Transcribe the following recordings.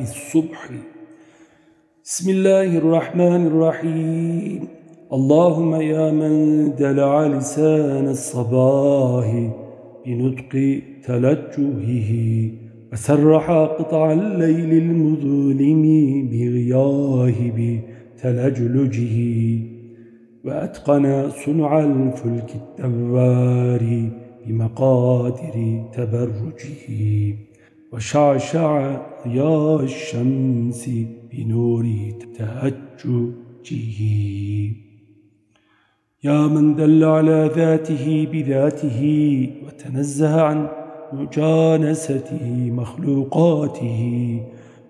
الصبح. بسم الله الرحمن الرحيم. اللهم يا من دلع لسان الصباح بنطق تلجهه وسرح قطع الليل المظلم بغياه بتلجلجه وأتقن صنع الفلك الدوار بمقادر تبرجه. وشعشع ضياء الشمس بنور تهججه. يا من دل على ذاته بذاته وتنزه عن مجانسته مخلوقاته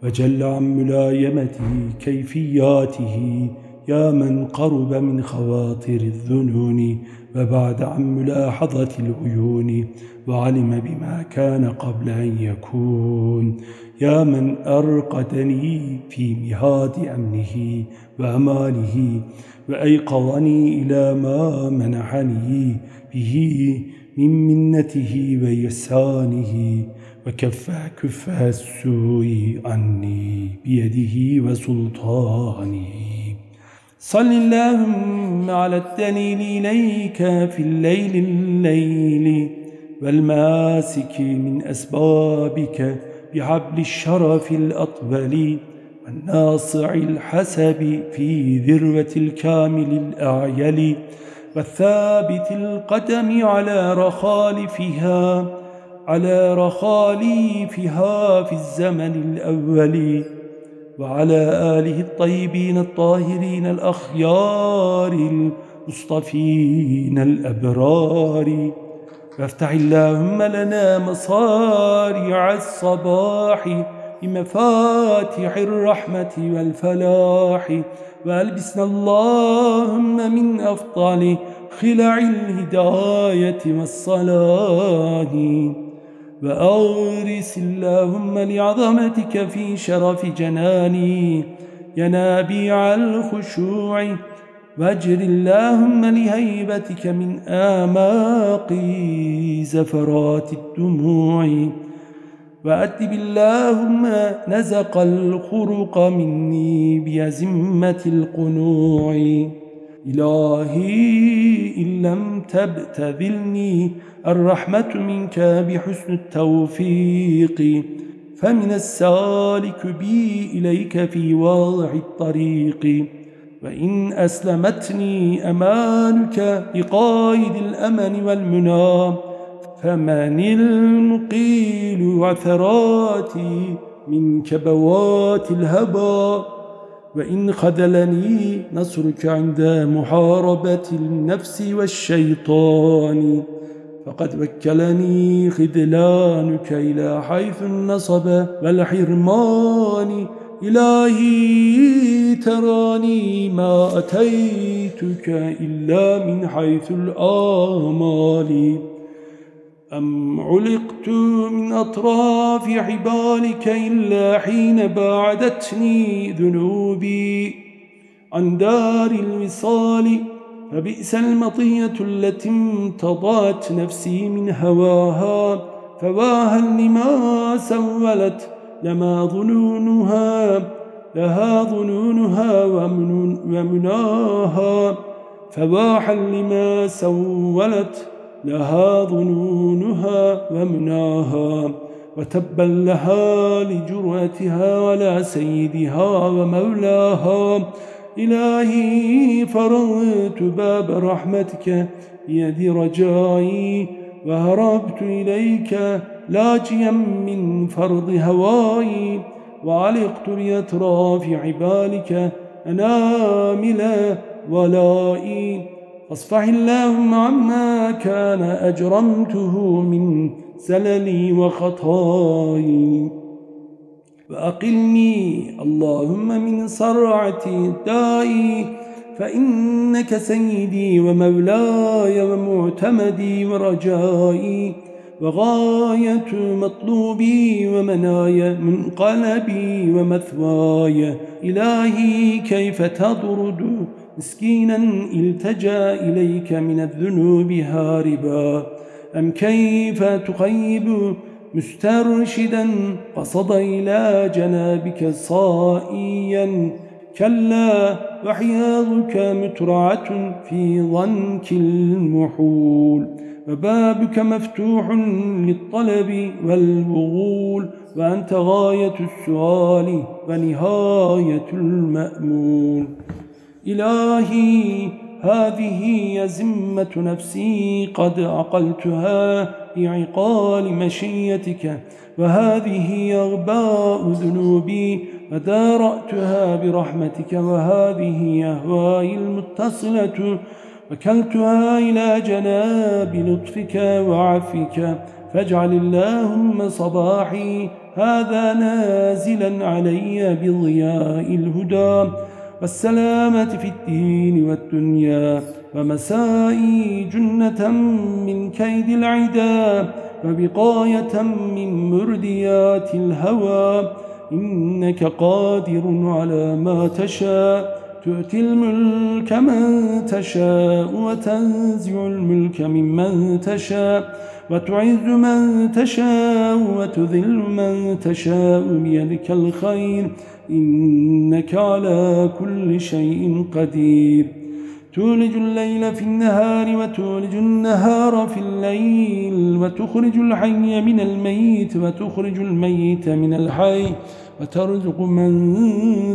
وجل عن ملايمته كيفياته يا من قرب من خواطر الذنون وبعد عن ملاحظة العيون وعلم بما كان قبل أن يكون. يا من أرقدني في مهاد أمنه وأمانه وأيقظني إلى ما منحني به من منته ويسانه وكف كف السوء عني بيده وسلطانه. صل اللهم على الدليل إليك في الليل الليل والماسك من أسبابك بحبل الشرف الأطبل والناصع الحسب في ذروة الكامل الأعيل والثابت القدم على رخالفها على رخاليفها في الزمن الأول. وعلى آله الطيبين الطاهرين الأخيار المصطفين الأبرار. فافتح اللهم لنا مصارع الصباح بمفاتح الرحمة والفلاح. وألبسنا اللهم من أفضل خلع الهداية والصلاح. وأغرس اللهم لعظمتك في شرف جناني ينابيع الخشوع واجر اللهم لهيبتك من آماق زفرات الدموع وأدب اللهم نزق الخرق مني بيزمة القنوع إلهي لم تبتذلني الرحمة منك بحسن التوفيق فمن السالك بي إليك في واضع الطريق. وإن أسلمتني أمانك بقائد الأمن والمنى فمن المقيل عثراتي من كبوات الهبى. وإن خذلني نصرك عند محاربة النفس والشيطان. فقد وكلني خذلانك إلى حيث النصب والحرمان. إلهي تراني ما أتيتك إلا من حيث الآمال. أم علقت من أطراف حبالك إلا حين باعدتني ذنوبي عن دار الوصال فبئس المطية التي امتضت نفسي من هواها فواها لما سولت لما ظنونها لها ظنونها ومناها فواحا لما سولت لها ظنونها ومناها وتبا لها لجرأتها ولا سيدها ومولاها. إلهي فرغت باب رحمتك بيد رجائي وهربت إليك لاجيا من فرض هواي. وعلقت بأطراف عبالك أنامل ولائي. فاصفح اللهم عما كان أجرمته من سللي وخطاي. وأقلني اللهم من صرعة دائي فإنك سيدي ومولاي ومعتمدي ورجائي وغاية مطلوبي ومناي منقلبي ومثواي. إلهي كيف تطرد مسكينا التجا إليك من الذنوب هاربا. أم كيف تخيب مسترشدا قصد إلى جنابك صائيا؟ كلا وحياضك مترعة في ضنك المحول. وبابك مفتوح للطلب والبغول. وأنت غاية السؤال ونهاية المأمول. إلهي هذه يزمة نفسي قد عقلتها بعقال مشيتك وهذه أغباء ذنوبي فدارأتها برحمتك وهذه أهواي المتصلة وكلتها إلى جناب لطفك وعفك فاجعل اللهم صباحي هذا نازلا علي بضياء الهدى. والسلامة في الدين والدنيا ومسائي جنة من كيد العدا وبقاية من مرديات الهوى. إنك قادر على ما تشاء تؤتي الملك من تشاء وتنزع الملك ممن تشاء وتعز من تشاء وتذل من تشاء بيدك الخير. إنك على كل شيء قدير. تولج الليل في النهار وتولج النهار في الليل وتخرج الحي من الميت وتخرج الميت من الحي وترزق من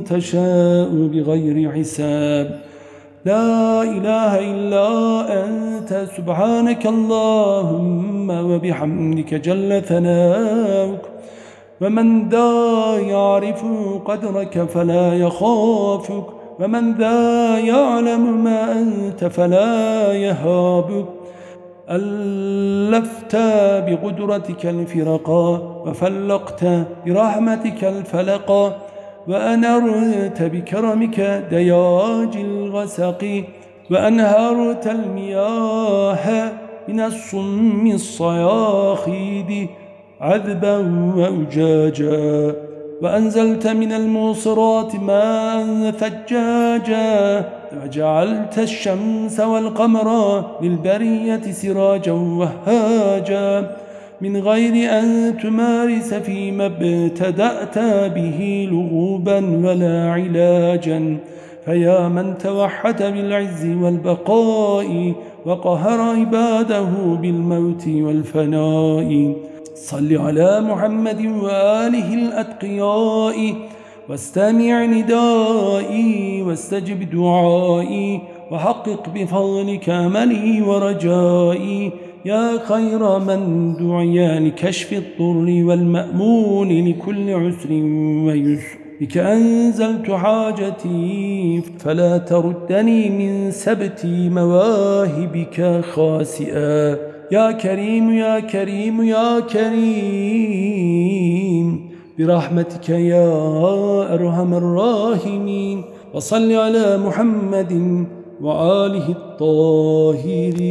تشاء بغير حساب. لا إله إلا أنت. سبحانك اللهم وبحمدك جل ثناؤك. ومن ذا يعرف قدرك فلا يخافك ومن ذا يعلم ما أنت فلا يهابك. ألفت بقدرتك الفرقا وفلقت برحمتك الفلقا وأنرت بكرمك دياج الغسق وأنهرت المياه من الصم الصياخيد. عذبا وأجاجا وأنزلت من الموصرات ماء ثجاجا وجعلت الشمس والقمر للبرية سراجا وهاجا من غير أن تمارس فيما ابتدأت به لغوبا ولا علاجا فيا من توحد بالعز والبقاء وقهر عباده بالموت والفناء صل على محمد وآله الأتقياء واستمع ندائي واستجب دعائي وحقق بفضلك أملي ورجائي يا خير من دعي لكشف الضر والمأمون لكل عسر ويسر. بك أنزلت حاجتي فلا تردني من سبت مواهبك خاسئا. يا كريم يا كريم يا كريم. برحمتك يا أرحم الراحمين. وصل على محمد وآله الطاهرين.